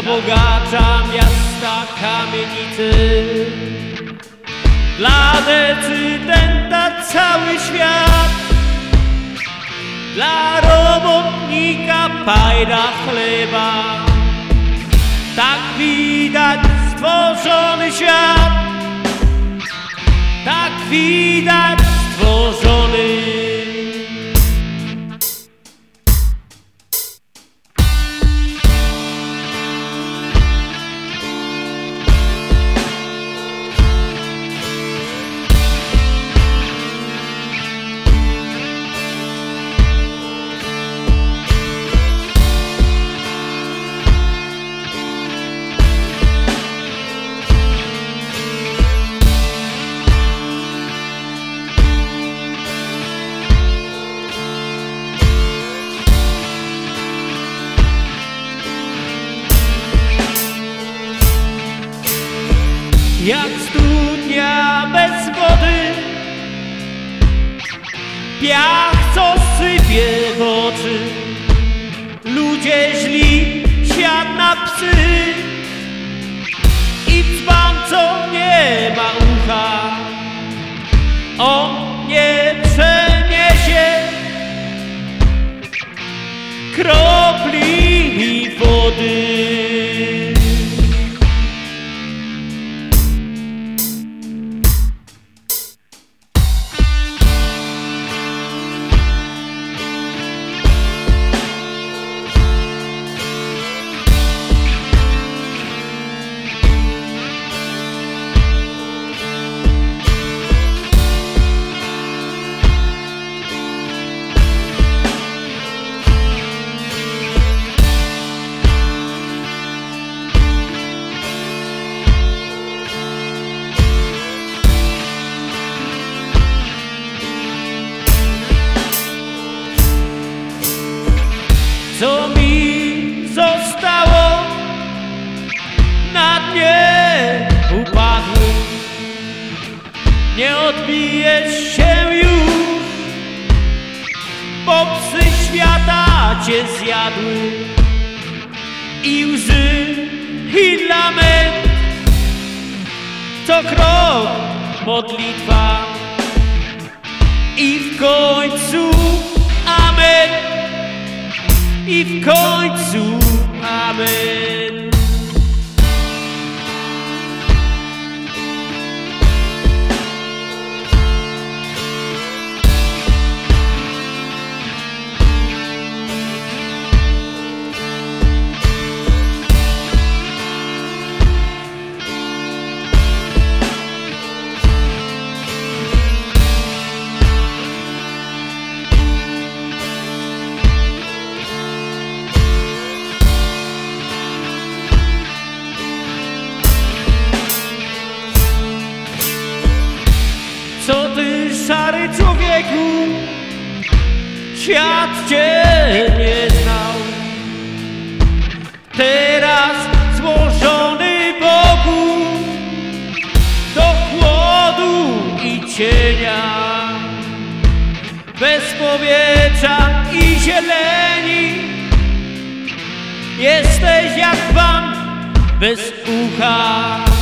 Dla bogacza miasta kamienicy. Dla decydenta cały świat. Dla robotnika pajda chleba. Tak widać stworzony świat. Tak widać jak studnia bez wody. Piach, co sypie w oczy. Ludzie źli, świat na psy. I dzban, co nie ma ucha. On nie przeniesie Kropli wody Nie odbijesz się już, bo psy świata cię zjadły i łzy i lament co krok modlitwa i w końcu amen i w końcu amen. Człowieku, świat cię nie znał. Teraz złożony Bogu do chłodu i cienia, bez powietrza i zieleni, jesteś jak pan bez ucha.